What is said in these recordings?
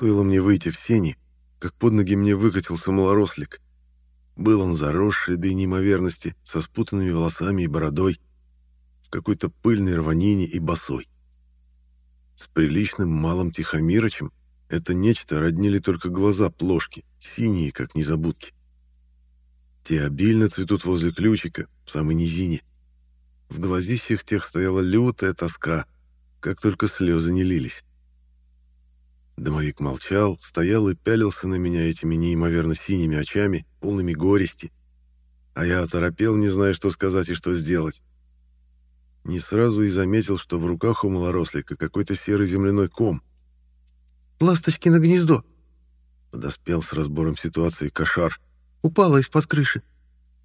Стоило мне выйти в сени, как под ноги мне выкатился малорослик. Был он заросший до неимоверности, со спутанными волосами и бородой, в какой-то пыльной рванине и босой. С приличным малым тихомирочем это нечто роднили только глаза плошки, синие, как незабудки. Те обильно цветут возле ключика, в самой низине. В глазищах тех стояла лютая тоска, как только слезы не лились. Домовик молчал, стоял и пялился на меня этими неимоверно синими очами, полными горести. А я оторопел, не зная, что сказать и что сделать. Не сразу и заметил, что в руках у малорослика какой-то серый земляной ком. «Ласточки на гнездо!» Подоспел с разбором ситуации кошар. «Упала из-под крыши.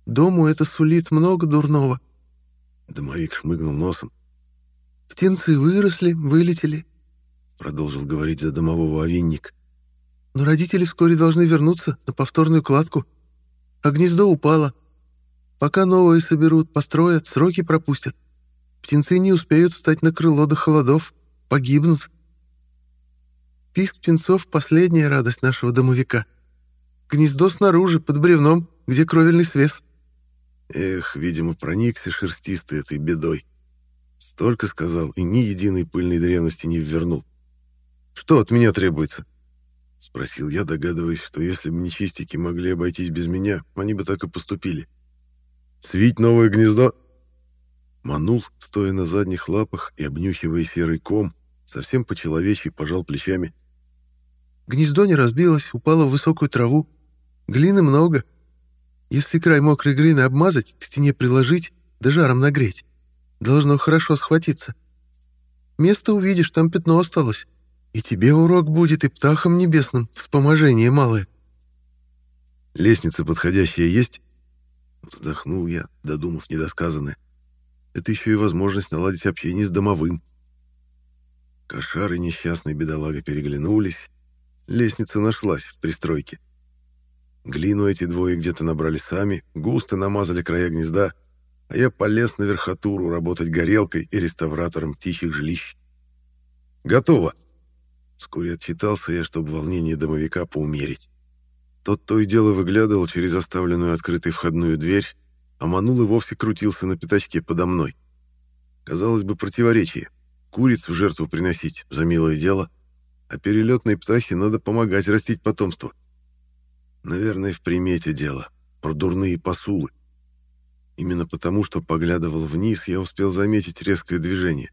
Дому это сулит много дурного». Домовик шмыгнул носом. «Птенцы выросли, вылетели», — продолжил говорить за домового овинник. «Но родители вскоре должны вернуться на повторную кладку, а гнездо упало. Пока новое соберут, построят, сроки пропустят. Птенцы не успеют встать на крыло до холодов, погибнут. Писк птенцов — последняя радость нашего домовика. Гнездо снаружи, под бревном, где кровельный свес». Эх, видимо, проникся шерстистый этой бедой. Столько сказал и ни единой пыльной древности не ввернул. «Что от меня требуется?» — спросил я, догадываясь, что если бы нечистики могли обойтись без меня, они бы так и поступили. «Свить новое гнездо?» Манул, стоя на задних лапах и обнюхивая серый ком, совсем по-человечьи пожал плечами. «Гнездо не разбилось, упало в высокую траву. Глины много. Если край мокрой глины обмазать, к стене приложить, да жаром нагреть, должно хорошо схватиться. Место увидишь, там пятно осталось. И тебе урок будет, и птахам небесным вспоможение малое. Лестница подходящая есть? Вздохнул я, додумав недосказанное. Это еще и возможность наладить общение с домовым. Кошар и несчастный бедолага переглянулись. Лестница нашлась в пристройке. Глину эти двое где-то набрали сами, густо намазали края гнезда, а я полез на верхотуру работать горелкой и реставратором птичьих жилищ. «Готово!» Вскоре отчитался я, чтобы волнение домовика поумерить. Тот то и дело выглядывал через оставленную открытой входную дверь, а Манул и вовсе крутился на пятачке подо мной. Казалось бы, противоречие. Куриц в жертву приносить за милое дело, а перелетной птахе надо помогать растить потомство. Наверное, в примете дело, про дурные посулы. Именно потому, что поглядывал вниз, я успел заметить резкое движение.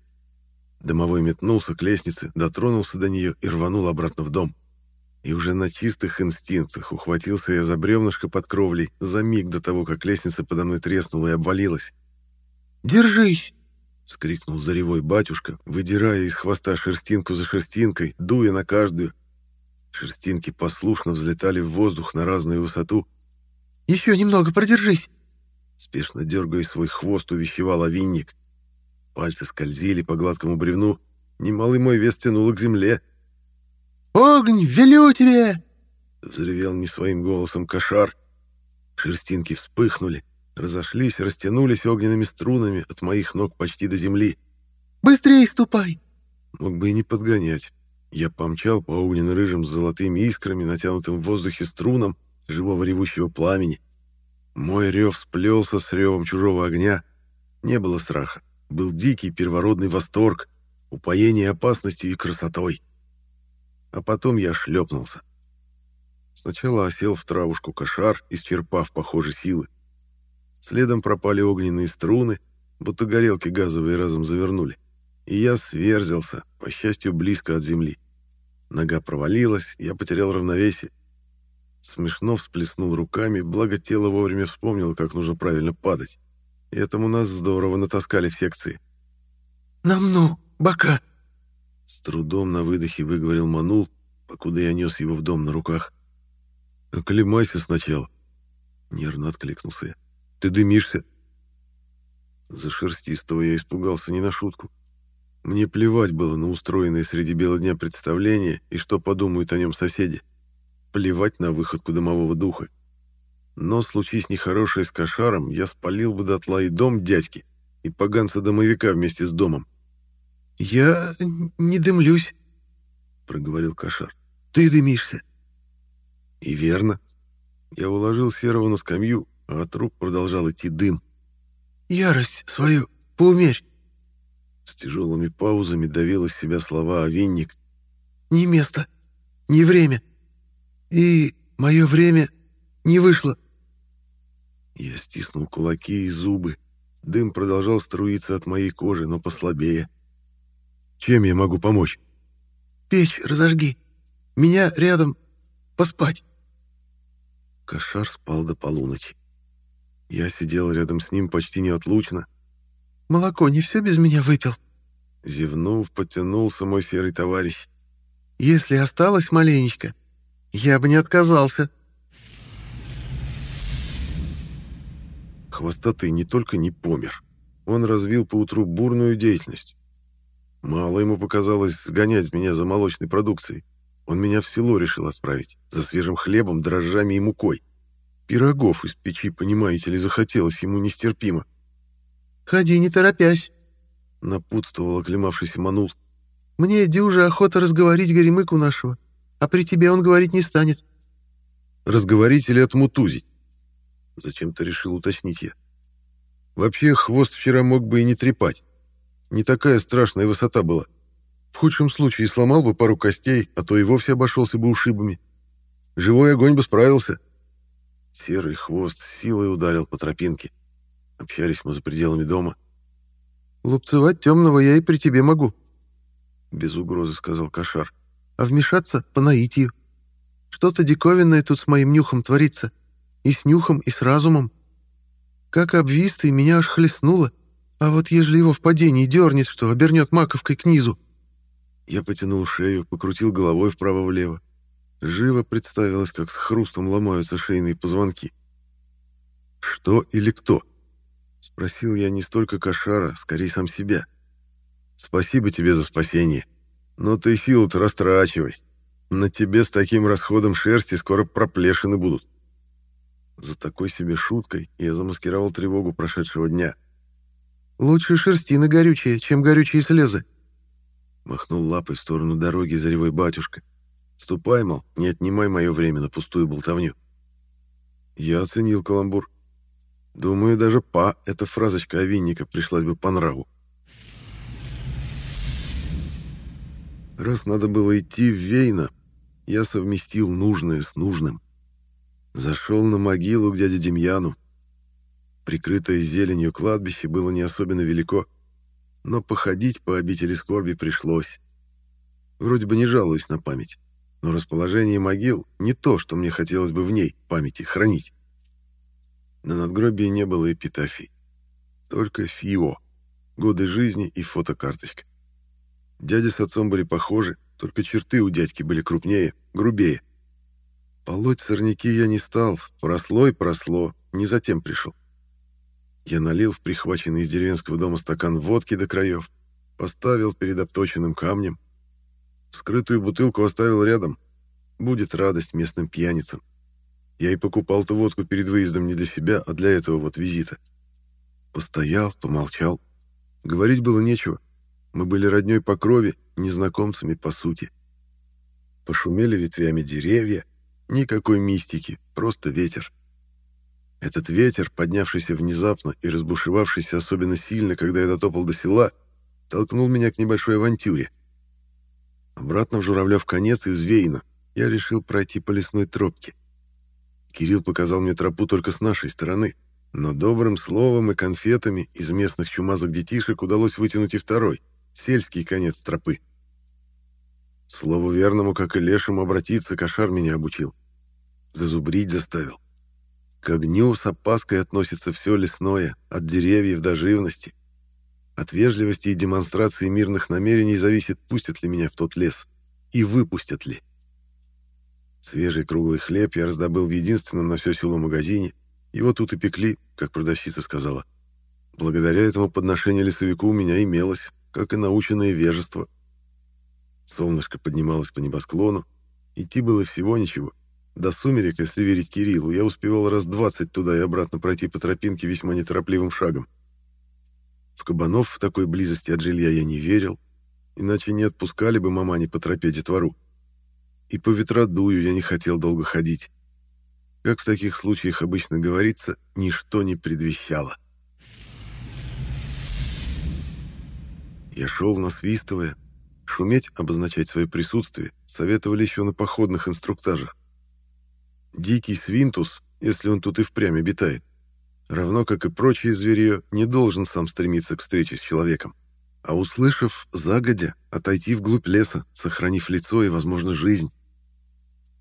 Домовой метнулся к лестнице, дотронулся до нее и рванул обратно в дом. И уже на чистых инстинктах ухватился я за бревнышко под кровлей за миг до того, как лестница подо мной треснула и обвалилась. «Держись!» — скрикнул заревой батюшка, выдирая из хвоста шерстинку за шерстинкой, дуя на каждую. Шерстинки послушно взлетали в воздух на разную высоту. «Еще немного продержись!» Спешно дергая свой хвост, увещевал овинник. Пальцы скользили по гладкому бревну, немалый мой вес тянуло к земле. «Огонь, велю тебе!» — взревел не своим голосом кошар. Шерстинки вспыхнули, разошлись, растянулись огненными струнами от моих ног почти до земли. «Быстрее ступай!» Мог бы и не подгонять. Я помчал по огненно-рыжим с золотыми искрами, натянутым в воздухе струнам живого ревущего пламени. Мой рев сплелся с ревом чужого огня. Не было страха был дикий первородный восторг, упоение опасностью и красотой. А потом я шлепнулся. Сначала осел в травушку кошар, исчерпав, похоже, силы. Следом пропали огненные струны, будто горелки газовые разом завернули. И я сверзился, по счастью, близко от земли. Нога провалилась, я потерял равновесие. Смешно всплеснул руками, благо тело вовремя вспомнило, как нужно правильно падать. Этому нас здорово натаскали в секции. «Нам ну, бока!» С трудом на выдохе выговорил Манул, покуда я нес его в дом на руках. «Оклемайся сначала!» Нервно откликнулся я. «Ты дымишься!» За шерстистого я испугался не на шутку. Мне плевать было на устроенное среди бела дня представление и что подумают о нем соседи. Плевать на выходку дымового духа. Но, случись нехорошее с кошаром, я спалил бы дотла и дом дядьки, и поганца-домовика вместе с домом. «Я не дымлюсь», — проговорил кошар. ты дымишься». И верно. Я уложил Серого на скамью, а от рук продолжал идти дым. «Ярость свою поумерь». С тяжелыми паузами давил из себя слова Овинник. «Не место, не время. И мое время не вышло». Я стиснул кулаки и зубы. Дым продолжал струиться от моей кожи, но послабее. «Чем я могу помочь?» «Печь разожги. Меня рядом. Поспать». Кошар спал до полуночи. Я сидел рядом с ним почти неотлучно. «Молоко не все без меня выпил?» Зевнув, потянулся мой серый товарищ. «Если осталось маленечко, я бы не отказался». Хвостатый не только не помер, он развил поутру бурную деятельность. Мало ему показалось сгонять меня за молочной продукцией. Он меня в село решил отправить, за свежим хлебом, дрожжами и мукой. Пирогов из печи, понимаете ли, захотелось ему нестерпимо. «Ходи, не торопясь», — напутствовал оклемавшийся Манул. «Мне дюжа охота разговорить горемыку нашего, а при тебе он говорить не станет». «Разговорить или отмутузить?» Зачем-то решил уточнить я. Вообще, хвост вчера мог бы и не трепать. Не такая страшная высота была. В худшем случае сломал бы пару костей, а то и вовсе обошелся бы ушибами. Живой огонь бы справился. Серый хвост силой ударил по тропинке. Общались мы за пределами дома. «Лупцевать темного я и при тебе могу», — без угрозы сказал Кошар. «А вмешаться по наитию. Что-то диковинное тут с моим нюхом творится. И с нюхом, и с разумом. Как обвистый, меня аж хлестнуло. А вот ежели его в падении дернет, что обернет маковкой к низу, я потянул шею, покрутил головой вправо-влево. Живо представилось, как с хрустом ломаются шейные позвонки. «Что или кто?» — спросил я не столько кошара, скорее сам себя. «Спасибо тебе за спасение, но ты силу-то растрачивай. На тебе с таким расходом шерсти скоро проплешины будут». За такой себе шуткой я замаскировал тревогу прошедшего дня. «Лучше шерстина горючая, чем горючие слезы», Махнул лапой в сторону дороги заревой батюшка. Ступай, мол, не отнимай мое время на пустую болтовню. Я оценил каламбур. Думаю, даже «па» эта фразочка овинника пришлась бы по нраву. Раз надо было идти в Вейна, я совместил нужное с нужным. Зашел на могилу к дяде Демьяну. Прикрытое зеленью кладбище было не особенно велико, но походить по обители скорби пришлось. Вроде бы не жалуюсь на память, но расположение могил не то, что мне хотелось бы в ней, памяти, хранить. На надгробии не было эпитафий, только ФИО, годы жизни и фотокарточка. Дядя с отцом были похожи, только черты у дядьки были крупнее, грубее. Полоть сорняки я не стал, просло и просло, не затем пришел. Я налил в прихваченный из деревенского дома стакан водки до краев, поставил перед обточенным камнем. Вскрытую бутылку оставил рядом. Будет радость местным пьяницам. Я и покупал-то водку перед выездом не для себя, а для этого вот визита. Постоял, помолчал. Говорить было нечего. Мы были роднёй по крови, незнакомцами по сути. Пошумели ветвями деревья. Никакой мистики, просто ветер. Этот ветер, поднявшийся внезапно и разбушевавшийся особенно сильно, когда я дотопал до села, толкнул меня к небольшой авантюре. Обратно в Журавлев конец из Вейна я решил пройти по лесной тропке. Кирилл показал мне тропу только с нашей стороны, но добрым словом и конфетами из местных чумазок детишек удалось вытянуть и второй, сельский конец тропы. Слову верному, как и лешему, обратиться кошар меня обучил. Зазубрить заставил. К огню с опаской относится все лесное, от деревьев до живности. От вежливости и демонстрации мирных намерений зависит, пустят ли меня в тот лес и выпустят ли. Свежий круглый хлеб я раздобыл в единственном на все село магазине. Его тут и пекли, как продавщица сказала. Благодаря этому подношению лесовику у меня имелось, как и наученное вежество. Солнышко поднималось по небосклону. Идти было всего ничего. До сумерек, если верить Кириллу, я успевал раз двадцать туда и обратно пройти по тропинке весьма неторопливым шагом. В кабанов в такой близости от жилья я не верил, иначе не отпускали бы мамани по тропе детвору. и по ветродую я не хотел долго ходить. Как в таких случаях обычно говорится, ничто не предвещало. Я шел, насвистывая. Шуметь, обозначать свое присутствие, советовали еще на походных инструктажах. Дикий свинтус, если он тут и впрямь обитает, равно как и прочие зверье, не должен сам стремиться к встрече с человеком, а услышав загодя, отойти вглубь леса, сохранив лицо и, возможно, жизнь.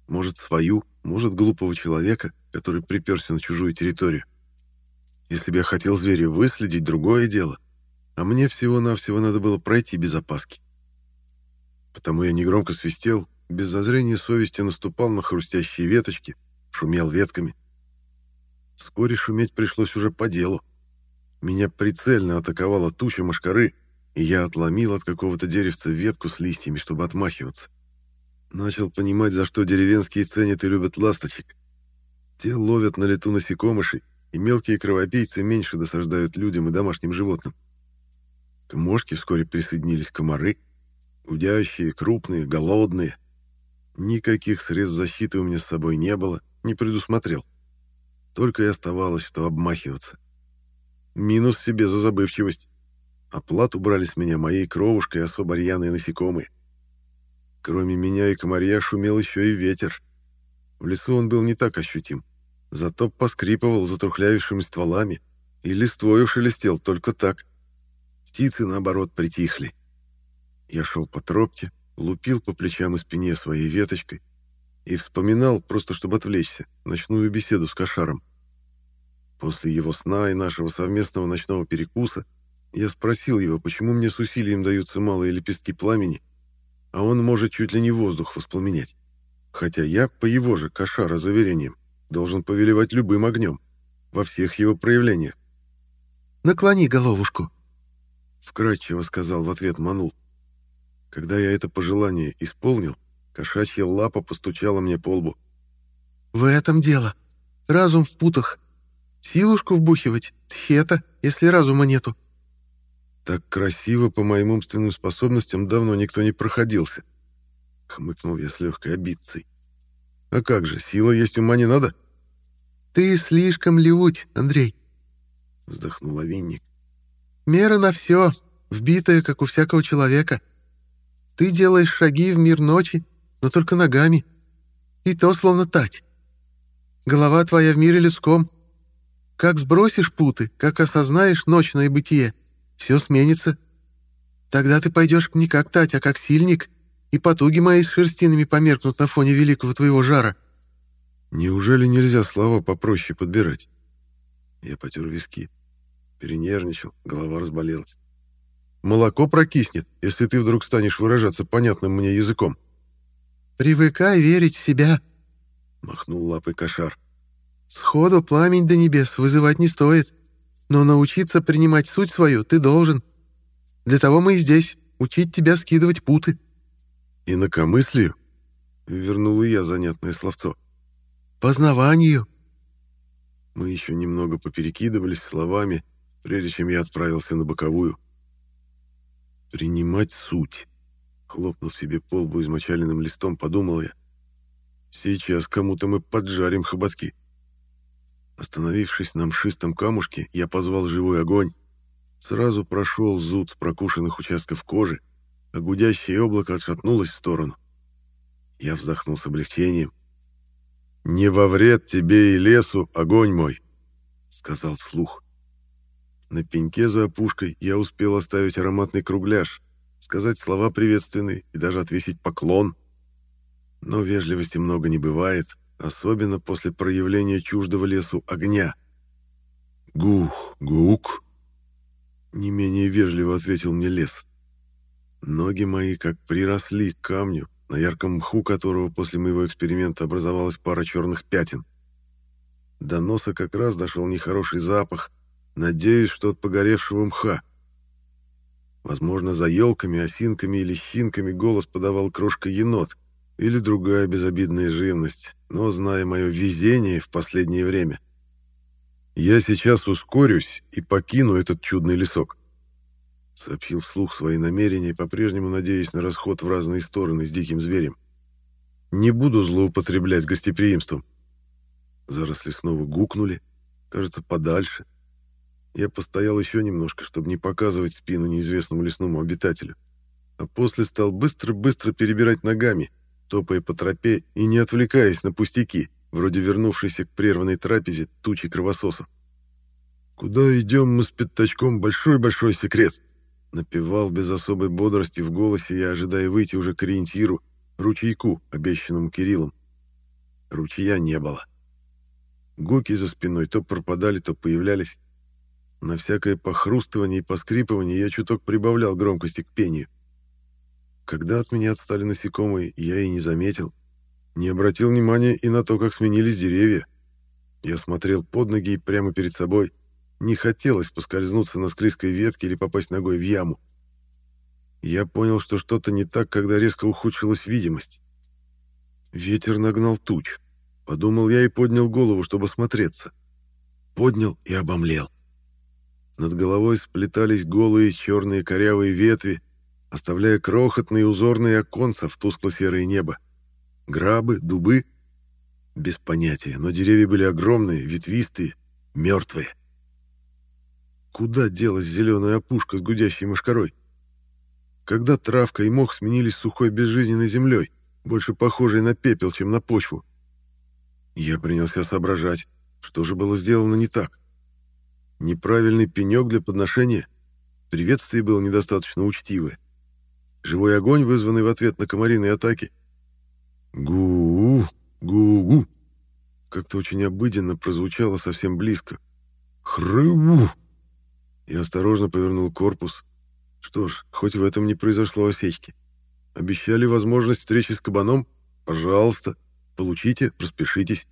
Может, свою, может, глупого человека, который приперся на чужую территорию. Если бы я хотел зверя выследить, другое дело. А мне всего-навсего надо было пройти без опаски. Потому я негромко свистел, без зазрения совести наступал на хрустящие веточки, шумел ветками. Вскоре шуметь пришлось уже по делу. Меня прицельно атаковала туча мошкары, и я отломил от какого-то деревца ветку с листьями, чтобы отмахиваться. Начал понимать, за что деревенские ценят и любят ласточек. Те ловят на лету насекомышей, и мелкие кровопийцы меньше досаждают людям и домашним животным. К мошке вскоре присоединились комары, гудящие, крупные, голодные. Никаких средств защиты у меня с собой не было, не предусмотрел. Только и оставалось, что обмахиваться. Минус себе за забывчивость. Оплату брали с меня моей кровушкой особо рьяные насекомые. Кроме меня и комарья шумел еще и ветер. В лесу он был не так ощутим. Зато поскрипывал затрухлявившими стволами, и листвою шелестел только так. Птицы, наоборот, притихли. Я шел по тропке, лупил по плечам и спине своей веточкой и вспоминал, просто чтобы отвлечься, ночную беседу с Кошаром. После его сна и нашего совместного ночного перекуса я спросил его, почему мне с усилием даются малые лепестки пламени, а он может чуть ли не воздух воспламенять. Хотя я, по его же кошара заверениям, должен повелевать любым огнем, во всех его проявлениях. «Наклони головушку», — вкратчиво сказал в ответ Манул. Когда я это пожелание исполнил, кошачья лапа постучала мне по лбу. «В этом дело. Разум в путах. Силушку вбухивать — тхета, если разума нету. Так красиво по моим умственным способностям давно никто не проходился. Хмыкнул я с легкой обидцей. А как же, сила есть ума не надо? Ты слишком леуть, Андрей. Вздохнул Винник. Мера на все, вбитая, как у всякого человека. Ты делаешь шаги в мир ночи, но только ногами. И то словно тать. Голова твоя в мире людском. Как сбросишь путы, как осознаешь ночное бытие, все сменится. Тогда ты пойдешь не как Тать, а как сильник, и потуги мои с шерстинами померкнут на фоне великого твоего жара. Неужели нельзя слова попроще подбирать? Я потер виски. Перенервничал, голова разболелась. Молоко прокиснет, если ты вдруг станешь выражаться понятным мне языком. «Привыкай верить в себя», — махнул лапой кошар. «Сходу пламень до небес вызывать не стоит. Но научиться принимать суть свою ты должен. Для того мы и здесь, учить тебя скидывать путы». «Инакомыслию?» — вернул и я занятное словцо. «Познаванию». Мы еще немного поперекидывались словами, прежде чем я отправился на боковую. «Принимать суть», — хлопнув себе по лбу измочаленным листом, подумал я. «Сейчас кому-то мы поджарим хоботки». Остановившись на мшистом камушке, я позвал живой огонь. Сразу прошел зуд с прокушенных участков кожи, а гудящее облако отшатнулось в сторону. Я вздохнул с облегчением. «Не во вред тебе и лесу, огонь мой!» — сказал вслух. На пеньке за опушкой я успел оставить ароматный кругляш, сказать слова приветственные и даже отвесить поклон. Но вежливости много не бывает, особенно после проявления чуждого лесу огня. «Гух, гук!» Не менее вежливо ответил мне лес. Ноги мои как приросли к камню, на ярком мху которого после моего эксперимента образовалась пара черных пятен. До носа как раз дошел нехороший запах, надеюсь, что от погоревшего мха. Возможно, за елками, осинками или щинками голос подавал крошка енот или другая безобидная живность, но, зная мое везение в последнее время, я сейчас ускорюсь и покину этот чудный лесок. Сообщил вслух свои намерения, по-прежнему надеясь на расход в разные стороны с диким зверем. Не буду злоупотреблять гостеприимством. Заросли снова гукнули, кажется, подальше. Я постоял еще немножко, чтобы не показывать спину неизвестному лесному обитателю, а после стал быстро-быстро перебирать ногами, топая по тропе и не отвлекаясь на пустяки, вроде вернувшейся к прерванной трапезе тучи кровососов. «Куда идем мы с пятачком? Большой-большой секрет!» Напевал без особой бодрости в голосе я, ожидая выйти уже к ориентиру, ручейку, обещанному Кириллом. Ручья не было. Гуки за спиной то пропадали, то появлялись. На всякое похрустывание и поскрипывание я чуток прибавлял громкости к пению. Когда от меня отстали насекомые, я и не заметил. Не обратил внимания и на то, как сменились деревья. Я смотрел под ноги и прямо перед собой. Не хотелось поскользнуться на склизкой ветке или попасть ногой в яму. Я понял, что что-то не так, когда резко ухудшилась видимость. Ветер нагнал туч. Подумал я и поднял голову, чтобы смотреться. Поднял и обомлел. Над головой сплетались голые черные корявые ветви, оставляя крохотные узорные оконца в тускло-серое небо. Грабы, дубы? Без понятия, но деревья были огромные, ветвистые, мертвые. Куда делась зеленая опушка с гудящей мошкарой? Когда травка и мох сменились сухой безжизненной землей, больше похожей на пепел, чем на почву? Я принялся соображать, что же было сделано не так. Неправильный пенек для подношения? Приветствие было недостаточно учтивое. Живой огонь, вызванный в ответ на комариные атаки? Гу-гу, гу-гу. Как-то очень обыденно прозвучало совсем близко. Хрыбу. Я осторожно повернул корпус. Что ж, хоть в этом не произошло осечки. Обещали возможность встречи с кабаном? Пожалуйста. Получите, распишитесь.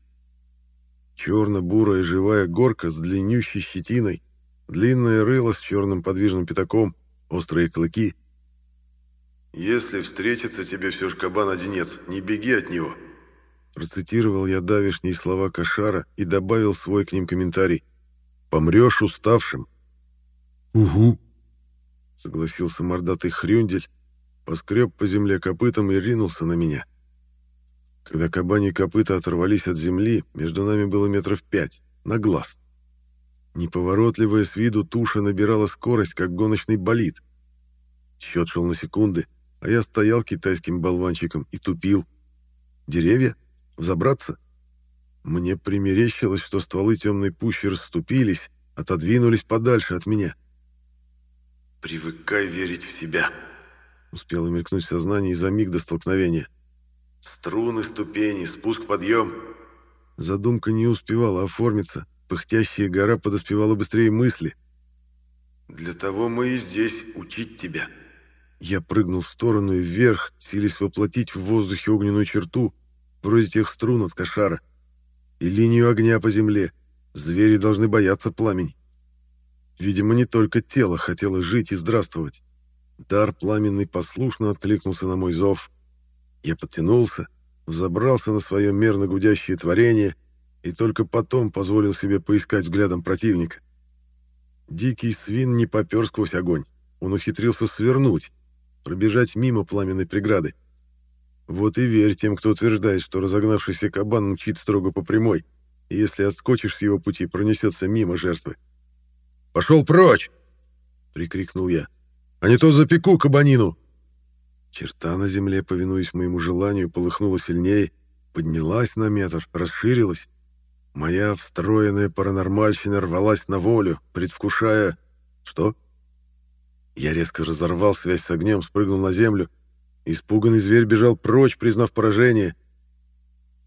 Черно-бурая живая горка с длиннющей щетиной, длинное рыло с черным подвижным пятаком, острые клыки. «Если встретится тебе все ж кабан-одинец, не беги от него», Процитировал я давишние слова Кошара и добавил свой к ним комментарий. «Помрешь уставшим». «Угу», — согласился мордатый хрюндель, поскреб по земле копытом и ринулся на меня. Когда кабани копыта оторвались от земли, между нами было метров пять, на глаз. Неповоротливая с виду туша набирала скорость, как гоночный болид. Счет шел на секунды, а я стоял китайским болванчиком и тупил. Деревья? Взобраться? Мне примерещилось, что стволы темной пущи расступились, отодвинулись подальше от меня. «Привыкай верить в себя», — успело мелькнуть сознание за миг до столкновения. Струны, ступени, спуск, подъем. Задумка не успевала оформиться. Пыхтящая гора подоспевала быстрее мысли. «Для того мы и здесь, учить тебя». Я прыгнул в сторону и вверх, силясь воплотить в воздухе огненную черту, вроде тех струн от кошара, и линию огня по земле. Звери должны бояться пламени. Видимо, не только тело хотело жить и здравствовать. Дар пламенный послушно откликнулся на мой зов — я подтянулся, взобрался на свое мерно гудящее творение и только потом позволил себе поискать взглядом противника. Дикий свин не попер сквозь огонь. Он ухитрился свернуть, пробежать мимо пламенной преграды. Вот и верь тем, кто утверждает, что разогнавшийся кабан мчит строго по прямой, и если отскочишь с его пути, пронесется мимо жертвы. «Пошел прочь!» — прикрикнул я. «А не то запеку кабанину!» Черта на земле, повинуясь моему желанию, полыхнула сильнее, поднялась на метр, расширилась. Моя встроенная паранормальщина рвалась на волю, предвкушая... Что? Я резко разорвал связь с огнем, спрыгнул на землю. Испуганный зверь бежал прочь, признав поражение.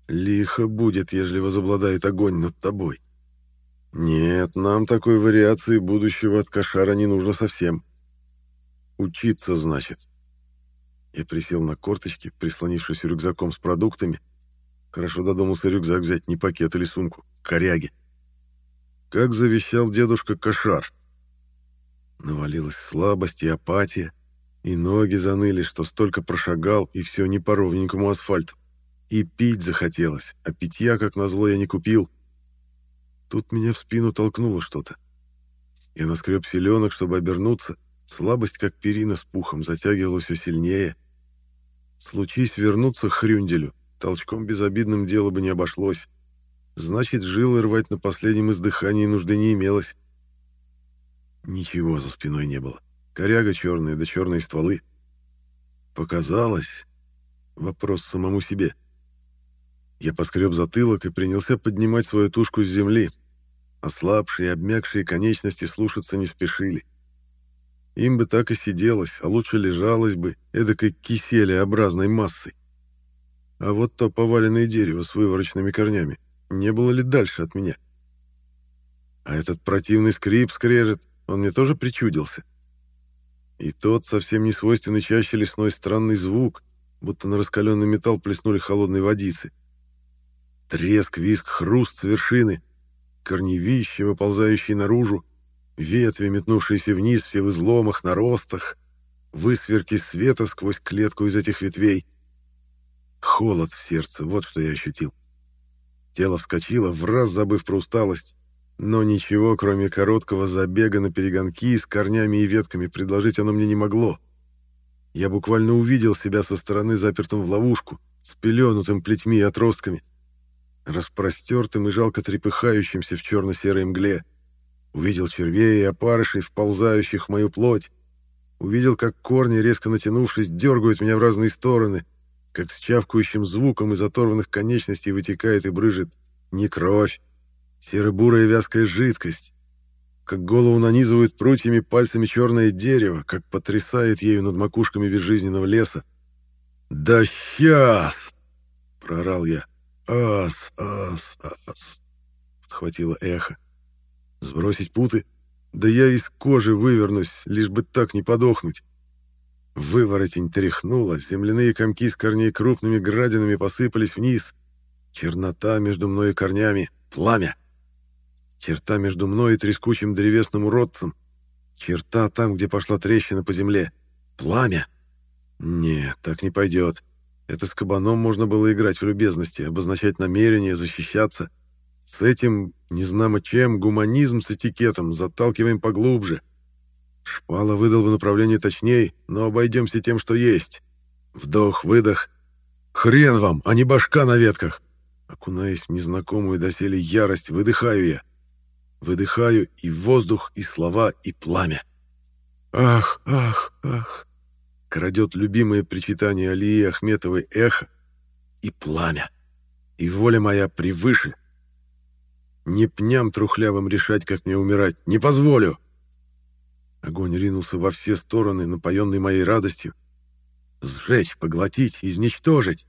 Лихо будет, ежели возобладает огонь над тобой. Нет, нам такой вариации будущего от кошара не нужно совсем. Учиться, значит. Я присел на корточки, прислонившись рюкзаком с продуктами. Хорошо додумался рюкзак взять, не пакет или сумку, коряги. Как завещал дедушка Кошар. Навалилась слабость и апатия, и ноги заныли, что столько прошагал, и все не по ровненькому асфальту. И пить захотелось, а питья, как назло, я не купил. Тут меня в спину толкнуло что-то. Я наскреб селенок, чтобы обернуться. Слабость, как перина с пухом, затягивалась все сильнее. Случись вернуться к Хрюнделю, толчком безобидным дело бы не обошлось. Значит, жилы рвать на последнем издыхании нужды не имелось. Ничего за спиной не было. Коряга черная, да черные стволы. Показалось. Вопрос самому себе. Я поскреб затылок и принялся поднимать свою тушку с земли. Ослабшие и обмякшие конечности слушаться не спешили. Им бы так и сиделось, а лучше лежалось бы эдакой киселеобразной массой. А вот то поваленное дерево с выворочными корнями, не было ли дальше от меня? А этот противный скрип скрежет, он мне тоже причудился. И тот совсем не свойственный чаще лесной странный звук, будто на раскаленный металл плеснули холодной водицы. Треск, виск, хруст с вершины, корневища, выползающие наружу, ветви, метнувшиеся вниз все в изломах, наростах, высверки света сквозь клетку из этих ветвей. Холод в сердце, вот что я ощутил. Тело вскочило, в раз забыв про усталость, но ничего, кроме короткого забега на перегонки с корнями и ветками, предложить оно мне не могло. Я буквально увидел себя со стороны запертым в ловушку, с пеленутым плетьми и отростками, распростертым и жалко трепыхающимся в черно-серой мгле. Увидел червей и опарышей, вползающих в мою плоть. Увидел, как корни, резко натянувшись, дергают меня в разные стороны, как с чавкающим звуком из оторванных конечностей вытекает и брыжет не кровь, серо-бурая вязкая жидкость, как голову нанизывают прутьями пальцами черное дерево, как потрясает ею над макушками безжизненного леса. «Да сейчас!» — прорал я. «Ас, ас, ас!» — подхватило эхо. «Сбросить путы? Да я из кожи вывернусь, лишь бы так не подохнуть!» Выворотень тряхнула, земляные комки с корней крупными градинами посыпались вниз. Чернота между мной и корнями, пламя. Черта между мной и трескучим древесным уродцем. Черта там, где пошла трещина по земле. Пламя. Не, так не пойдет. Это с кабаном можно было играть в любезности, обозначать намерение, защищаться. С этим, не знамо чем, гуманизм с этикетом заталкиваем поглубже. Шпала выдал бы направление точнее, но обойдемся тем, что есть. Вдох, выдох. Хрен вам, а не башка на ветках. Окунаясь в незнакомую доселе ярость, выдыхаю я. Выдыхаю и воздух, и слова, и пламя. Ах, ах, ах. Крадет любимое причитание Алии Ахметовой эхо и пламя. И воля моя превыше. Не пням трухлявым решать, как мне умирать. Не позволю. Огонь ринулся во все стороны, напоенный моей радостью. Сжечь, поглотить, изничтожить.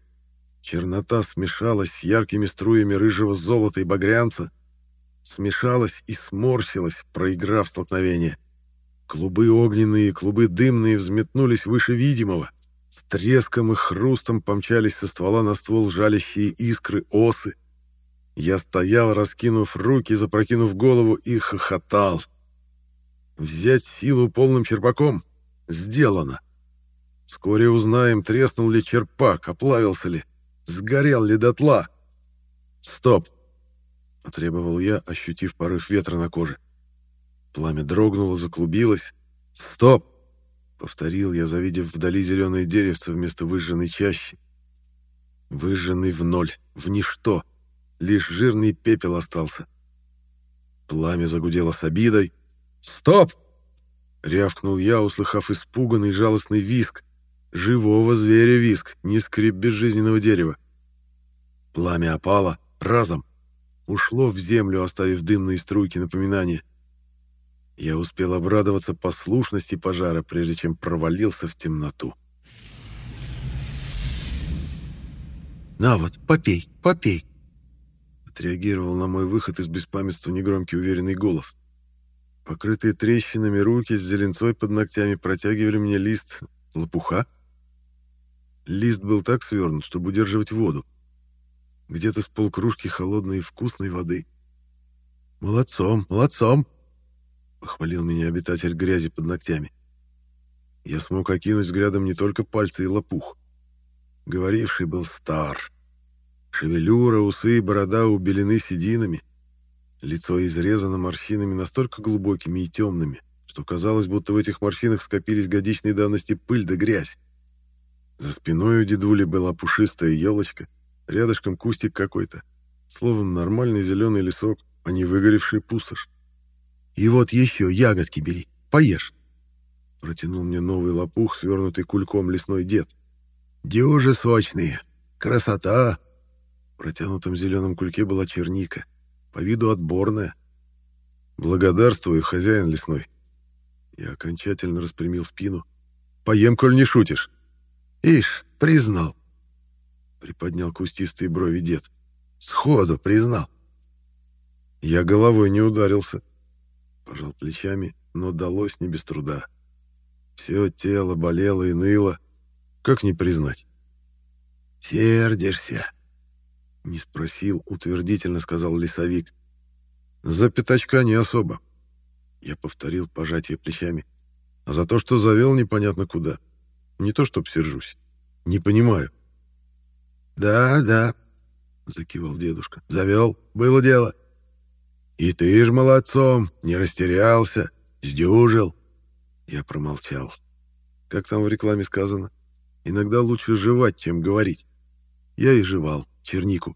Чернота смешалась с яркими струями рыжего золота и багрянца, смешалась и сморщилась, проиграв столкновение. Клубы огненные, клубы дымные взметнулись выше видимого. С треском и хрустом помчались со ствола на ствол жалящие искры осы. Я стоял, раскинув руки, запрокинув голову и хохотал. Взять силу полным черпаком? Сделано. Вскоре узнаем, треснул ли черпак, оплавился ли, сгорел ли дотла. Стоп! — потребовал я, ощутив порыв ветра на коже. Пламя дрогнуло, заклубилось. «Стоп!» — повторил я, завидев вдали зеленое деревце вместо выжженной чащи. Выжженный в ноль, в ничто. Лишь жирный пепел остался. Пламя загудело с обидой. «Стоп!» — рявкнул я, услыхав испуганный жалостный виск. Живого зверя виск, не скрип безжизненного дерева. Пламя опало разом ушло в землю, оставив дымные струйки напоминания. Я успел обрадоваться послушности пожара, прежде чем провалился в темноту. «На вот, попей, попей!» Отреагировал на мой выход из беспамятства негромкий уверенный голос. Покрытые трещинами руки с зеленцой под ногтями протягивали мне лист лопуха. Лист был так свернут, чтобы удерживать воду где-то с полкружки холодной и вкусной воды. «Молодцом, молодцом!» — похвалил меня обитатель грязи под ногтями. Я смог окинуть взглядом не только пальцы и лопух. Говоривший был стар. Шевелюра, усы и борода убелены сединами. Лицо изрезано морщинами настолько глубокими и темными, что казалось, будто в этих морщинах скопились годичной давности пыль да грязь. За спиной у дедули была пушистая елочка — рядышком кустик какой-то. Словом, нормальный зеленый лесок, а не выгоревший пустошь. И вот еще ягодки бери, поешь. Протянул мне новый лопух, свернутый кульком лесной дед. Дюжи сочные, красота. В протянутом зеленом кульке была черника, по виду отборная. Благодарствую, хозяин лесной. Я окончательно распрямил спину. Поем, коль не шутишь. Ишь, признал. Приподнял кустистые брови дед. Сходу признал. Я головой не ударился. Пожал плечами, но далось не без труда. Все тело болело и ныло. Как не признать? «Сердишься?» Не спросил, утвердительно сказал лесовик. «За пятачка не особо». Я повторил пожатие плечами. «А за то, что завел непонятно куда. Не то, чтоб сержусь. Не понимаю». «Да, да», — закивал дедушка. «Завел. Было дело». «И ты ж молодцом, не растерялся, сдюжил». Я промолчал. Как там в рекламе сказано? Иногда лучше жевать, чем говорить. Я и жевал чернику.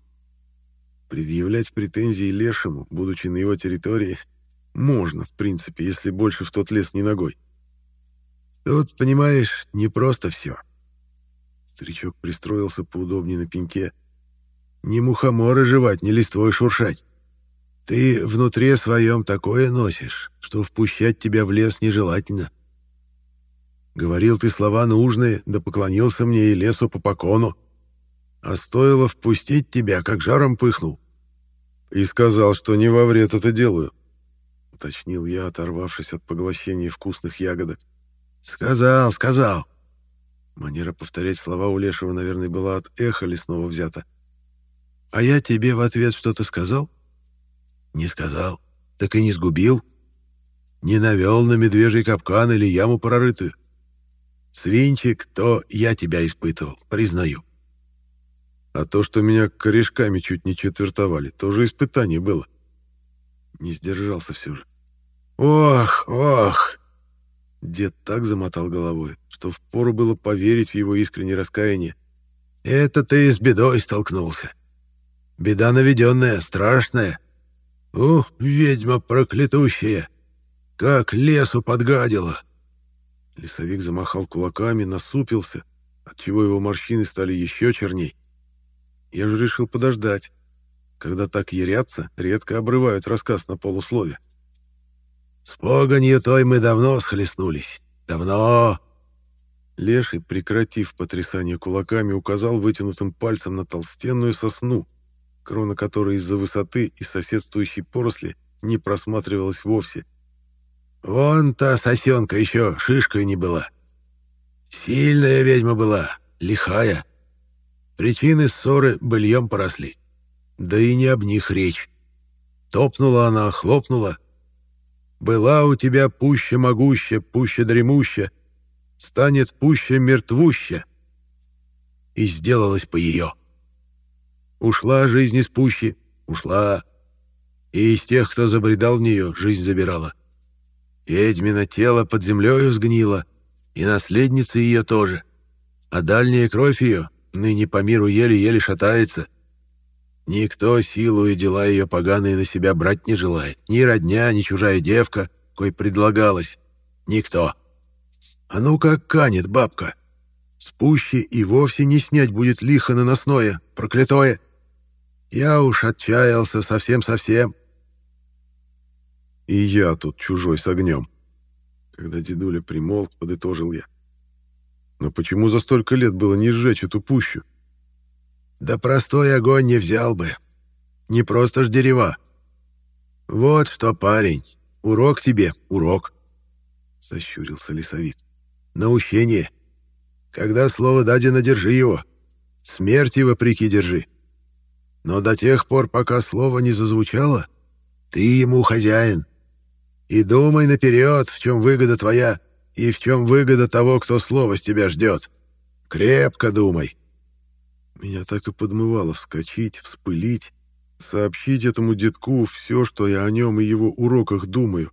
Предъявлять претензии Лешему, будучи на его территории, можно, в принципе, если больше в тот лес не ногой. Тут, понимаешь, не просто все. Старичок пристроился поудобнее на пеньке. Не мухоморы жевать, не листвой шуршать. Ты внутри своем такое носишь, что впущать тебя в лес нежелательно. Говорил ты слова нужные, да поклонился мне и лесу по покону. А стоило впустить тебя, как жаром пыхнул. И сказал, что не во вред это делаю, — уточнил я, оторвавшись от поглощения вкусных ягодок. «Сказал, сказал!» Манера повторять слова у Лешего, наверное, была от эха лесного взята. «А я тебе в ответ что-то сказал?» «Не сказал. Так и не сгубил. Не навел на медвежий капкан или яму прорытую. Свинчик, то я тебя испытывал, признаю. А то, что меня корешками чуть не четвертовали, тоже испытание было. Не сдержался все же. Ох, ох! Дед так замотал головой, что впору было поверить в его искреннее раскаяние. Это ты с бедой столкнулся. Беда наведенная, страшная. О, ведьма проклятущая! Как лесу подгадила! Лесовик замахал кулаками, насупился, отчего его морщины стали еще черней. Я же решил подождать. Когда так ярятся, редко обрывают рассказ на полуслове. «С погонью той мы давно схлестнулись. Давно!» Леший, прекратив потрясание кулаками, указал вытянутым пальцем на толстенную сосну, крона которой из-за высоты и соседствующей поросли не просматривалась вовсе. — Вон та сосенка еще шишкой не была. Сильная ведьма была, лихая. Причины ссоры быльем поросли. Да и не об них речь. Топнула она, хлопнула. Была у тебя пуще могуща, пуще дремуща, станет пуще мертвуща. И сделалась по ее. Ушла жизнь из пущи, ушла. И из тех, кто забредал в нее, жизнь забирала. Ведьмина тело под землею сгнило, и наследница ее тоже. А дальняя кровь ее ныне по миру еле-еле шатается. Никто силу и дела ее поганые на себя брать не желает. Ни родня, ни чужая девка, кой предлагалась. Никто. А ну как канет бабка. С и вовсе не снять будет лихо наносное, проклятое. Я уж отчаялся совсем-совсем. И я тут чужой с огнем. Когда дедуля примолк, подытожил я. Но почему за столько лет было не сжечь эту пущу? Да простой огонь не взял бы. Не просто ж дерева. Вот что, парень, урок тебе, урок. Сощурился лесовик. Наущение. Когда слово дадено, держи его. Смерти вопреки держи. Но до тех пор, пока слово не зазвучало, ты ему хозяин. И думай наперед, в чем выгода твоя и в чем выгода того, кто слово с тебя ждет. Крепко думай. Меня так и подмывало вскочить, вспылить, сообщить этому детку все, что я о нем и его уроках думаю.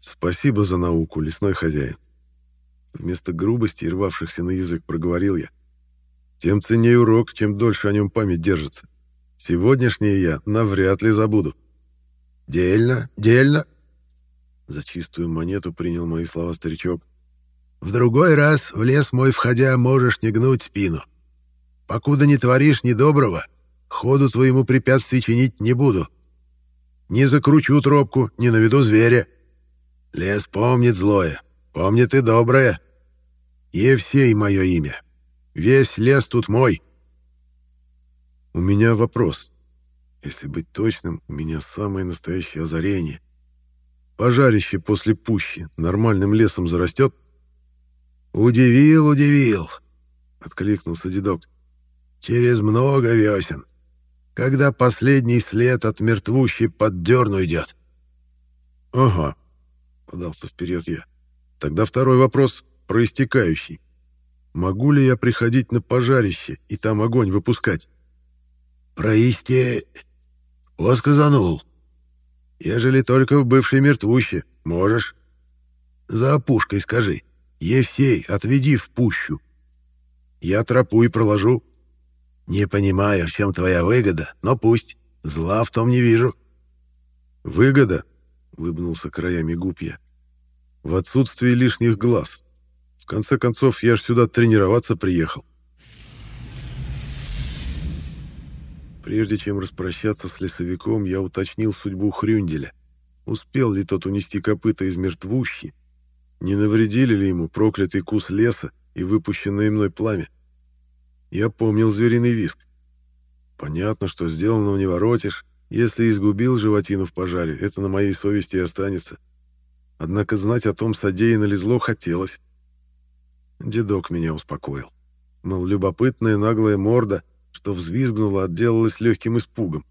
Спасибо за науку, лесной хозяин. Вместо грубости и рвавшихся на язык проговорил я. Тем ценнее урок, чем дольше о нем память держится. Сегодняшнее я навряд ли забуду. «Дельно, дельно!» За чистую монету принял мои слова старичок. «В другой раз в лес мой входя можешь не гнуть спину. Покуда не творишь недоброго, ходу твоему препятствий чинить не буду. Не закручу тропку, не наведу зверя. Лес помнит злое, помнит и доброе. Евсей мое имя. Весь лес тут мой. У меня вопрос. Если быть точным, у меня самое настоящее озарение. Пожарище после пущи нормальным лесом зарастет? Удивил, удивил, откликнулся дедок. Через много весен когда последний след от мертвущей под дерну идет. «Ага», — подался вперед я. «Тогда второй вопрос, проистекающий. Могу ли я приходить на пожарище и там огонь выпускать?» «Происте...» «О, сказанул. Ежели только в бывшей мертвуще, можешь. За опушкой скажи. Евсей, отведи в пущу. Я тропу и проложу, «Не понимаю, в чем твоя выгода, но пусть. Зла в том не вижу». «Выгода?» — улыбнулся краями губ я. «В отсутствии лишних глаз. В конце концов, я ж сюда тренироваться приехал». Прежде чем распрощаться с лесовиком, я уточнил судьбу Хрюнделя. Успел ли тот унести копыта из мертвущи? Не навредили ли ему проклятый кус леса и выпущенное мной пламя? Я помнил звериный виск. Понятно, что сделанного не воротишь. Если изгубил животину в пожаре, это на моей совести и останется. Однако знать о том, содеяно ли зло, хотелось. Дедок меня успокоил. Мол, любопытная наглая морда, что взвизгнула, отделалась легким испугом.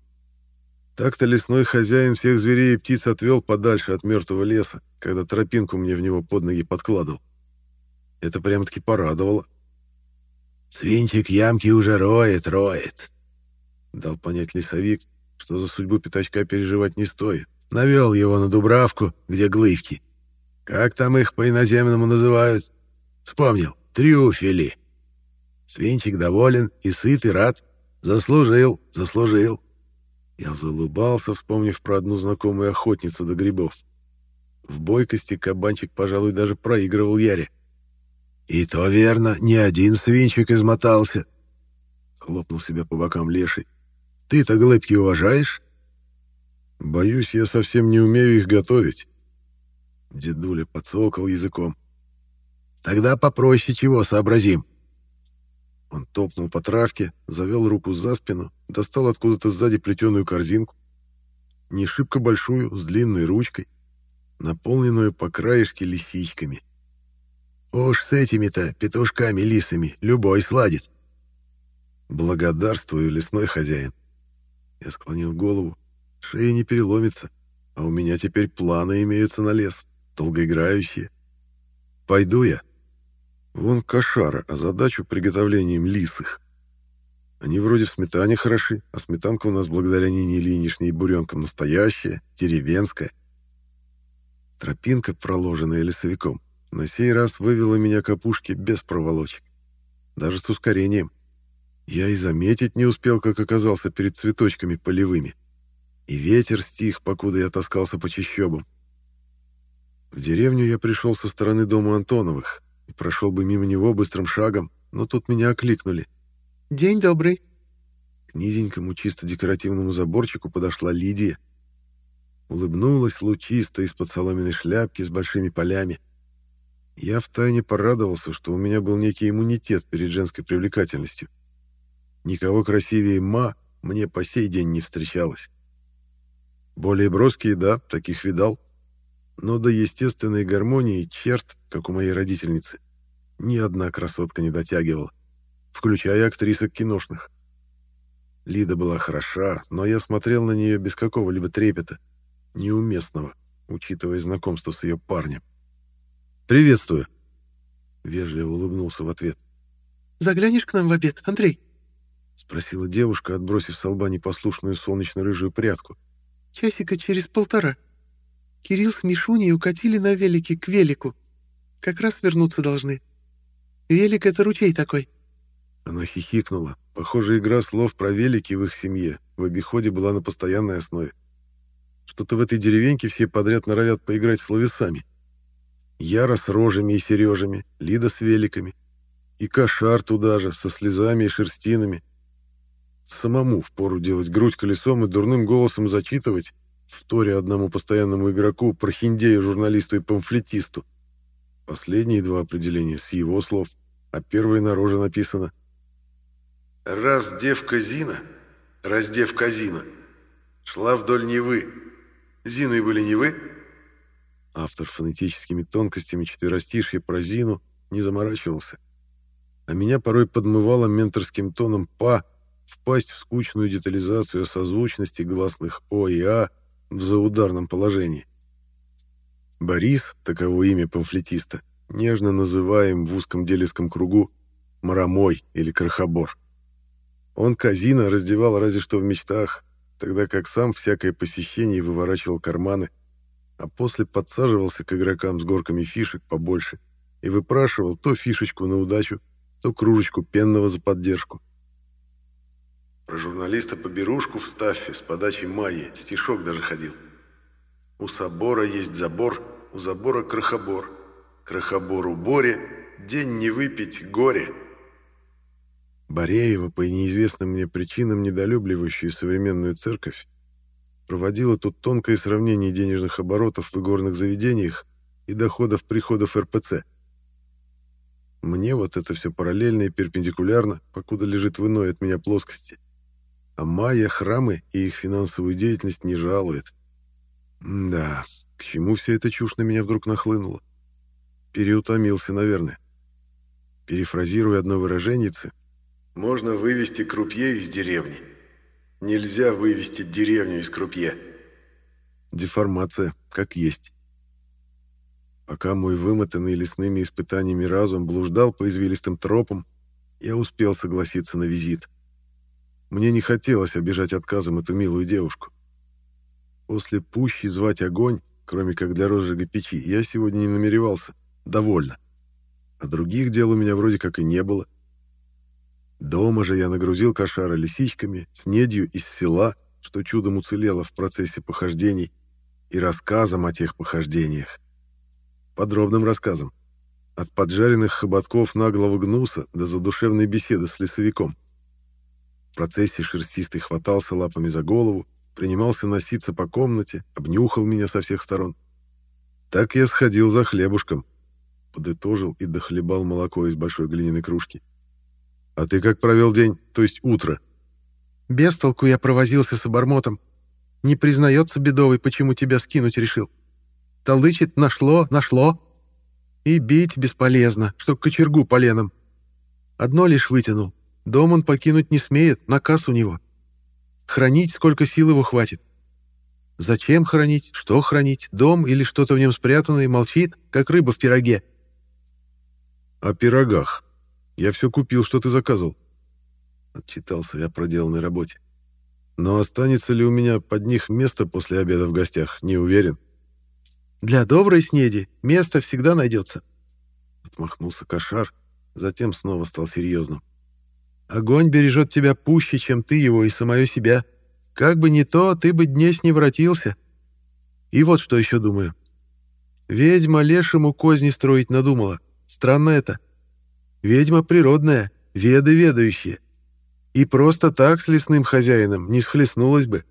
Так-то лесной хозяин всех зверей и птиц отвел подальше от мертвого леса, когда тропинку мне в него под ноги подкладывал. Это прям-таки порадовало. Свинчик ямки уже роет, роет. Дал понять лесовик, что за судьбу пятачка переживать не стоит. Навел его на Дубравку, где глывки. Как там их по-иноземному называют? Вспомнил. Трюфели. Свинчик доволен и сыт, и рад. Заслужил, заслужил. Я залыбался, вспомнив про одну знакомую охотницу до грибов. В бойкости кабанчик, пожалуй, даже проигрывал Яре. «И то верно, ни один свинчик измотался», — хлопнул себя по бокам леший. «Ты-то глыбки уважаешь?» «Боюсь, я совсем не умею их готовить». Дедуля подсокал языком. «Тогда попроще чего сообразим». Он топнул по травке, завел руку за спину, достал откуда-то сзади плетеную корзинку. Не шибко большую, с длинной ручкой, наполненную по краешке лисичками. Уж с этими-то петушками-лисами любой сладит. Благодарствую, лесной хозяин. Я склонил голову. Шея не переломится, а у меня теперь планы имеются на лес, долгоиграющие. Пойду я. Вон кошара, а задачу приготовлением лисых. Они вроде в сметане хороши, а сметанка у нас благодаря Нине Ильиничне и буренкам настоящая, деревенская. Тропинка, проложенная лесовиком, на сей раз вывела меня к опушке без проволочек. Даже с ускорением. Я и заметить не успел, как оказался перед цветочками полевыми. И ветер стих, покуда я таскался по чащобам. В деревню я пришел со стороны дома Антоновых и прошел бы мимо него быстрым шагом, но тут меня окликнули. «День добрый!» К низенькому чисто декоративному заборчику подошла Лидия. Улыбнулась лучисто из-под соломенной шляпки с большими полями. Я втайне порадовался, что у меня был некий иммунитет перед женской привлекательностью. Никого красивее Ма мне по сей день не встречалось. Более броские, да, таких видал. Но до естественной гармонии черт, как у моей родительницы, ни одна красотка не дотягивала, включая актрисок киношных. Лида была хороша, но я смотрел на нее без какого-либо трепета, неуместного, учитывая знакомство с ее парнем. «Приветствую!» Вежливо улыбнулся в ответ. «Заглянешь к нам в обед, Андрей?» Спросила девушка, отбросив с лба непослушную солнечно-рыжую прядку. «Часика через полтора. Кирилл с Мишуней укатили на велике к велику. Как раз вернуться должны. Велик — это ручей такой». Она хихикнула. Похоже, игра слов про велики в их семье в обиходе была на постоянной основе. Что-то в этой деревеньке все подряд норовят поиграть словесами. Яра с рожами и сережами, Лида с великами. И кошар туда же, со слезами и шерстинами. Самому впору делать грудь колесом и дурным голосом зачитывать, в торе одному постоянному игроку, прохиндею, журналисту и памфлетисту. Последние два определения с его слов, а первое на роже написано. «Раз девка Зина, раздевка Зина, шла вдоль Невы. Зиной были Невы?» Автор фонетическими тонкостями четверостишья про Зину не заморачивался. А меня порой подмывало менторским тоном «па» впасть в скучную детализацию созвучности гласных «о» и «а» в заударном положении. Борис, таково имя памфлетиста, нежно называем в узком делеском кругу «маромой» или «крохобор». Он казино раздевал разве что в мечтах, тогда как сам всякое посещение выворачивал карманы, а после подсаживался к игрокам с горками фишек побольше и выпрашивал то фишечку на удачу, то кружечку пенного за поддержку. Про журналиста по берушку в Стаффе с подачей Майи стишок даже ходил. У собора есть забор, у забора крохобор. Крохобор у Боре, день не выпить, горе. Бореева, по неизвестным мне причинам недолюбливающую современную церковь, проводила тут тонкое сравнение денежных оборотов в игорных заведениях и доходов приходов РПЦ. Мне вот это все параллельно и перпендикулярно, покуда лежит в иной от меня плоскости. А майя храмы и их финансовую деятельность не жалует. М да, к чему вся эта чушь на меня вдруг нахлынула? Переутомился, наверное. Перефразируя одно выраженице, можно вывести крупье из деревни. Нельзя вывести деревню из крупье. Деформация, как есть. Пока мой вымотанный лесными испытаниями разум блуждал по извилистым тропам, я успел согласиться на визит. Мне не хотелось обижать отказом эту милую девушку. После пущи звать огонь, кроме как для розжига печи, я сегодня не намеревался. Довольно. А других дел у меня вроде как и не было. Дома же я нагрузил кошара лисичками, снедью из села, что чудом уцелело в процессе похождений, и рассказом о тех похождениях. Подробным рассказом. От поджаренных хоботков наглого гнуса до задушевной беседы с лесовиком. Процессе шерстистый хватался лапами за голову, принимался носиться по комнате, обнюхал меня со всех сторон. Так я сходил за хлебушком, подытожил и дохлебал молоко из большой глиняной кружки. «А ты как провел день, то есть утро?» «Без толку я провозился с обормотом. Не признается бедовый, почему тебя скинуть решил. Толдычит «нашло, нашло». И бить бесполезно, что кочергу поленом. Одно лишь вытянул. Дом он покинуть не смеет, наказ у него. Хранить, сколько сил его хватит. Зачем хранить, что хранить, дом или что-то в нем спрятанное молчит, как рыба в пироге. О пирогах. Я все купил, что ты заказывал. Отчитался я о проделанной работе. Но останется ли у меня под них место после обеда в гостях, не уверен. Для доброй снеди место всегда найдется. Отмахнулся кошар, затем снова стал серьезным. Огонь бережет тебя пуще, чем ты его и самое себя. Как бы не то, ты бы днесь не воротился. И вот что еще думаю. Ведьма лешему козни строить надумала. Странно это. Ведьма природная, веды ведающие. И просто так с лесным хозяином не схлестнулась бы.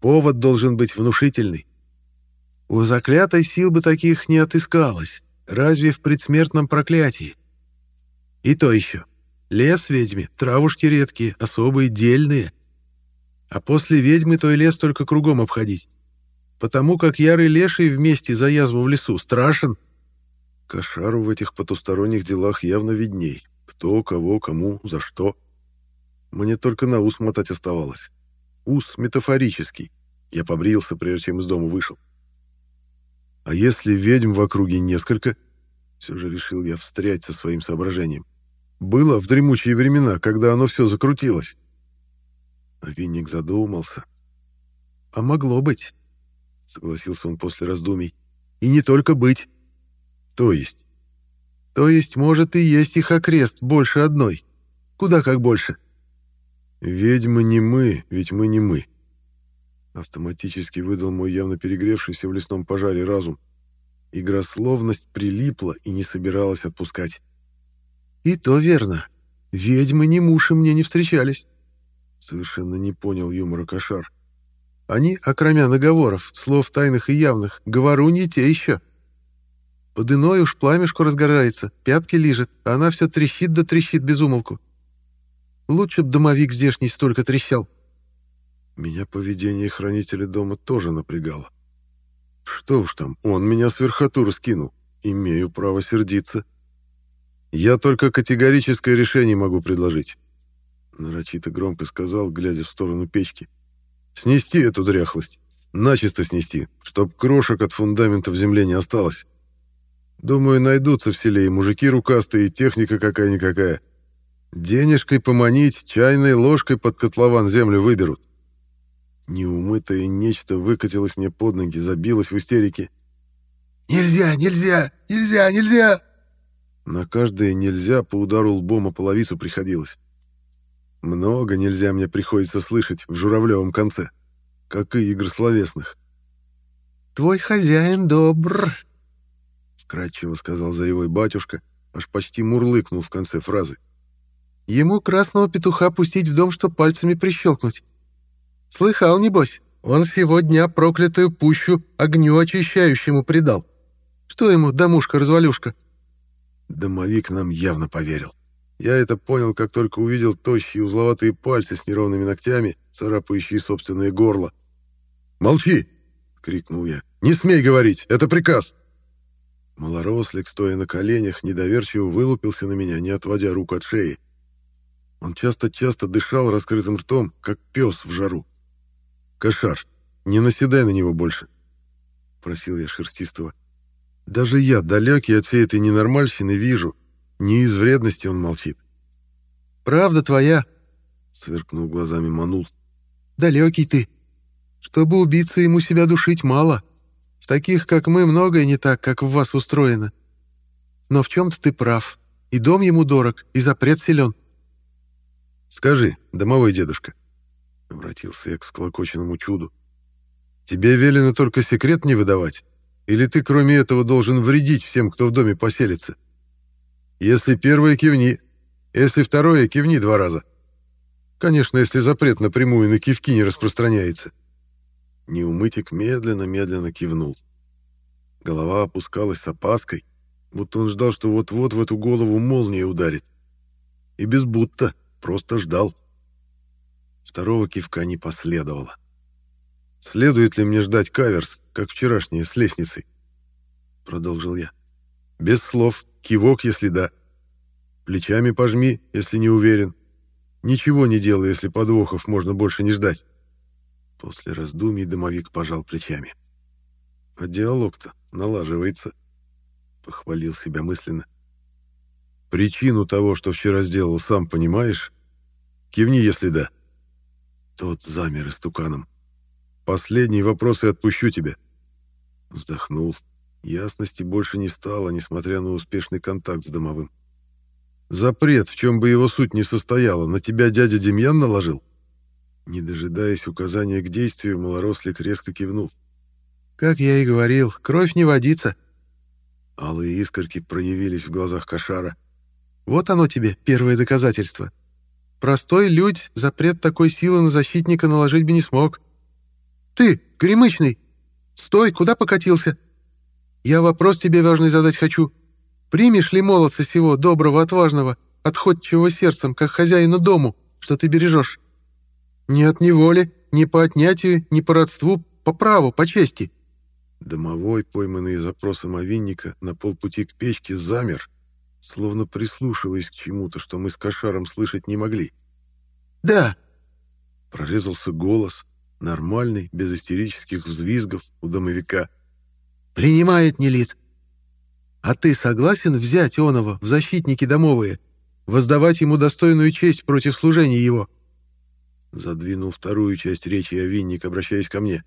Повод должен быть внушительный. У заклятой сил бы таких не отыскалось, разве в предсмертном проклятии. И то еще. Лес ведьме, травушки редкие, особые, дельные. А после ведьмы той лес только кругом обходить. Потому как ярый леший вместе за язву в лесу страшен. Кошару в этих потусторонних делах явно видней. Кто, кого, кому, за что. Мне только на ус мотать оставалось. Ус метафорический. Я побрился, прежде чем из дома вышел. А если ведьм в округе несколько? Все же решил я встрять со своим соображением. Было в дремучие времена, когда оно все закрутилось. Винник задумался. «А могло быть», — согласился он после раздумий. «И не только быть». «То есть?» «То есть, может, и есть их окрест больше одной. Куда как больше. Ведьмы не мы, ведь мы не мы. Автоматически выдал мой явно перегревшийся в лесном пожаре разум. Игрословность прилипла и не собиралась отпускать. И то верно. Ведьмы ни муж и мне не встречались. Совершенно не понял юмора кошар. Они, окромя наговоров, слов тайных и явных, говору не те еще. Под иной уж пламешку разгорается, пятки лижет, а она все трещит да трещит без умолку. Лучше б домовик здешний столько трещал. Меня поведение хранителя дома тоже напрягало. Что уж там, он меня с верхотуры скинул. Имею право сердиться. Я только категорическое решение могу предложить. Нарочито громко сказал, глядя в сторону печки. Снести эту дряхлость. Начисто снести, чтоб крошек от фундамента в земле не осталось. Думаю, найдутся в селе и мужики рукастые, и техника какая-никакая. Денежкой поманить, чайной ложкой под котлован землю выберут. Неумытое нечто выкатилось мне под ноги, забилось в истерике. «Нельзя, нельзя, нельзя, нельзя!» На каждое «нельзя» по удару лбом о половицу приходилось. Много нельзя мне приходится слышать в журавлевом конце, как и игр словесных. «Твой хозяин добр», — вкратчиво сказал заревой батюшка, аж почти мурлыкнул в конце фразы. «Ему красного петуха пустить в дом, чтоб пальцами прищелкнуть. Слыхал, небось, он сегодня проклятую пущу огню очищающему предал. Что ему, домушка-развалюшка?» Домовик нам явно поверил. Я это понял, как только увидел тощие узловатые пальцы с неровными ногтями, царапающие собственное горло. «Молчи!» — крикнул я. «Не смей говорить! Это приказ!» Малорослик, стоя на коленях, недоверчиво вылупился на меня, не отводя руку от шеи. Он часто-часто дышал раскрытым ртом, как пес в жару. «Кошар, не наседай на него больше!» — просил я шерстистого. «Даже я, далекий от всей этой ненормальщины, вижу, не из вредности он молчит. «Правда твоя», — сверкнул глазами Манул. «Далекий ты. Чтобы убиться, ему себя душить мало. В таких, как мы, многое не так, как в вас устроено. Но в чем-то ты прав. И дом ему дорог, и запрет силен». «Скажи, домовой дедушка», — обратился я к склокоченному чуду, «тебе велено только секрет не выдавать? Или ты, кроме этого, должен вредить всем, кто в доме поселится?» Если первое, кивни. Если второе, кивни два раза. Конечно, если запрет напрямую на кивки не распространяется. Неумытик медленно-медленно кивнул. Голова опускалась с опаской, будто он ждал, что вот-вот в эту голову молния ударит. И без будто, просто ждал. Второго кивка не последовало. «Следует ли мне ждать каверс, как вчерашнее, с лестницей?» Продолжил я. «Без слов, Кивок, если да. Плечами пожми, если не уверен. Ничего не делай, если подвохов можно больше не ждать. После раздумий домовик пожал плечами. А диалог-то налаживается. Похвалил себя мысленно. Причину того, что вчера сделал, сам понимаешь? Кивни, если да. Тот замер истуканом. Последний вопрос и отпущу тебя. Вздохнул. Ясности больше не стало, несмотря на успешный контакт с домовым. Запрет, в чем бы его суть не состояла, на тебя дядя Демьян наложил? Не дожидаясь указания к действию, малорослик резко кивнул. «Как я и говорил, кровь не водится». Алые искорки проявились в глазах Кошара. «Вот оно тебе, первое доказательство. Простой людь запрет такой силы на защитника наложить бы не смог. Ты, Гремычный, стой, куда покатился?» Я вопрос тебе важный задать хочу. Примешь ли молодца сего, доброго, отважного, отходчивого сердцем, как хозяина дому, что ты бережешь? Не от неволи, не по отнятию, не по родству, по праву, по чести». Домовой, пойманный запросом овинника, на полпути к печке замер, словно прислушиваясь к чему-то, что мы с кошаром слышать не могли. «Да!» Прорезался голос, нормальный, без истерических взвизгов у домовика. «Принимает Нелит. А ты согласен взять Онова в защитники домовые, воздавать ему достойную честь против служения его?» Задвинул вторую часть речи Овинник, обращаясь ко мне.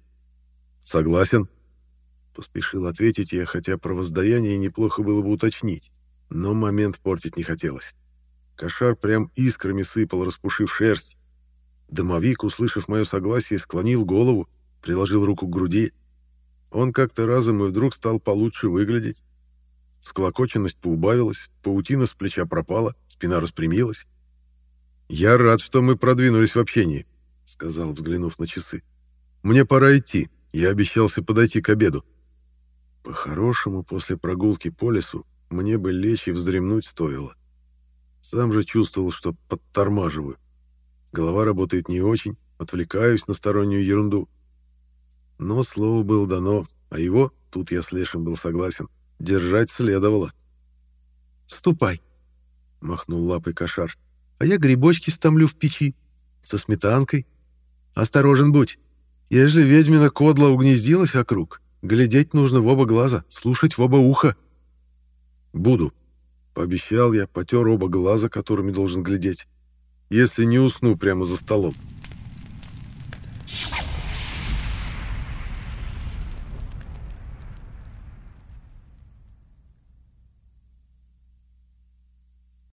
«Согласен», — поспешил ответить я, хотя про воздаяние неплохо было бы уточнить, но момент портить не хотелось. Кошар прям искрами сыпал, распушив шерсть. Домовик, услышав мое согласие, склонил голову, приложил руку к груди. Он как-то разом и вдруг стал получше выглядеть. Склокоченность поубавилась, паутина с плеча пропала, спина распрямилась. «Я рад, что мы продвинулись в общении», — сказал, взглянув на часы. «Мне пора идти. Я обещался подойти к обеду». По-хорошему, после прогулки по лесу мне бы лечь и вздремнуть стоило. Сам же чувствовал, что подтормаживаю. Голова работает не очень, отвлекаюсь на стороннюю ерунду. Но слово было дано, а его, тут я с Лешим был согласен, держать следовало. «Ступай», — махнул лапой кошар, — «а я грибочки стомлю в печи, со сметанкой. Осторожен будь, ежели ведьмина кодла угнездилась вокруг, глядеть нужно в оба глаза, слушать в оба уха». «Буду», — пообещал я, потер оба глаза, которыми должен глядеть, если не усну прямо за столом.